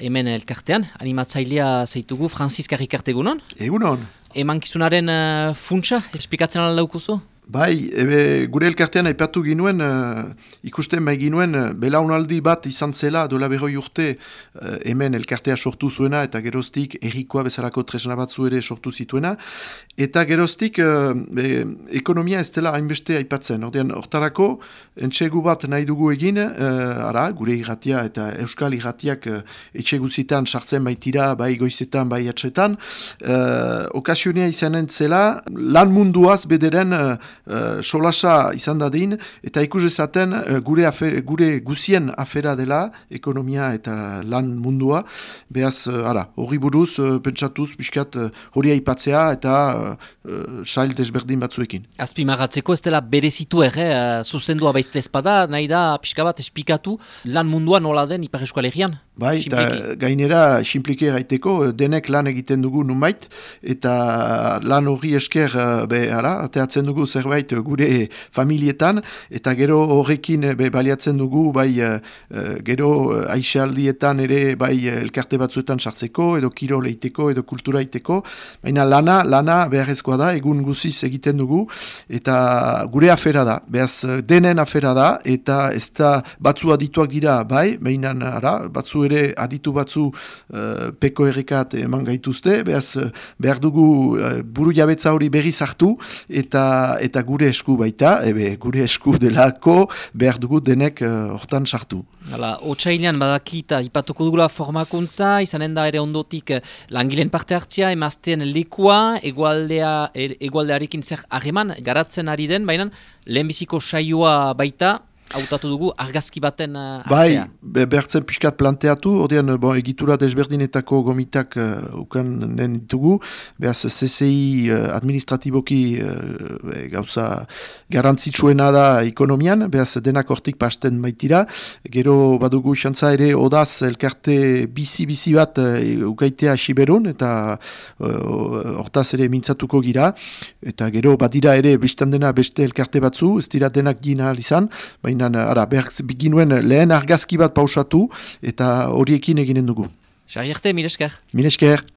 hemen elkartean, animatzailea zeitugu, Franziska Rikarte egunon? Egunon. Eman kizunaren uh, funtsa, esplikatzen ala laukuzu? Bai, ebe, gure elkartean aipatu ginuen, uh, ikusten bai ginuen, uh, belaunaldi bat izan zela, dola berroi urte uh, hemen elkartea sortu zuena, eta geroztik errikoa bezalako tresna batzu ere sortu zituena, eta geroztik uh, ekonomia ez dela hainbeste aipatzen. Ordean, hortarako, entxegu bat nahi dugu egin, uh, ara, gure irratia eta euskal irratiak uh, etxeguzitan sartzen baitira, bai goizetan, bai atxetan, uh, okasionia izanen zela, lan munduaz bederen uh, solasa izan dadin, eta ikus ezaten uh, gure, afer, gure guzien afera dela, ekonomia eta lan mundua, behaz, uh, ara, hori buruz, uh, pentsatuz, biskat, hori uh, aipatzea eta uh, sail desberdin batzuekin. Azpi magatzeko ez dela berezitu ere, uh, zuzendua baizte espada, nahi da, pixka bat, espikatu, lan mundua nola den Ipar Eskualegian? Bai, eta gainera, simplike gaiteko, denek lan egiten dugu numait, eta lan hori esker, be, ara, ateatzen dugu zer zerbait gure familietan, eta gero horrekin be, baliatzen dugu, bai gero aixaldietan ere bai elkarte batzuetan sartzeko, edo kiro leiteko, edo kultura iteko, baina lana, lana beharrezkoa da, egun guziz egiten dugu, eta gure afera da, behaz denen afera da, eta ez da batzu adituak dira, bai, baina ara, batzu ere aditu batzu uh, peko errekat eman gaituzte, behaz behar dugu uh, buru jabetza hori berri zartu, eta, eta gure esku baita, ebe gure esku delako behar dugu denek eh, hortan uh, sartu. Hala, otxailan badakita ipatuko dugula formakuntza, izanen da ere ondotik eh, langileen parte hartzia, emazten likua, egualdea, er, egualdearekin zer hageman, garatzen ari den, baina lehenbiziko saioa baita, hautatu dugu argazki baten uh, hartzea. Bai, behartzen pixkat planteatu, ordean bon, egitura desberdinetako gomitak uh, ukan nen ditugu, behaz CCI uh, administratiboki uh, gauza garantzitsuena da ekonomian, behaz denak hortik pasten baitira, gero badugu xantza ere odaz elkarte bizi-bizi bat uh, ukaitea siberun, eta hortaz ere mintzatuko gira, eta gero badira ere bestan dena beste elkarte batzu, ez dira denak gina izan, baina baina ara, behar biginuen lehen argazki bat pausatu eta horiekin eginen dugu. Xarriarte, milesker. Milesker.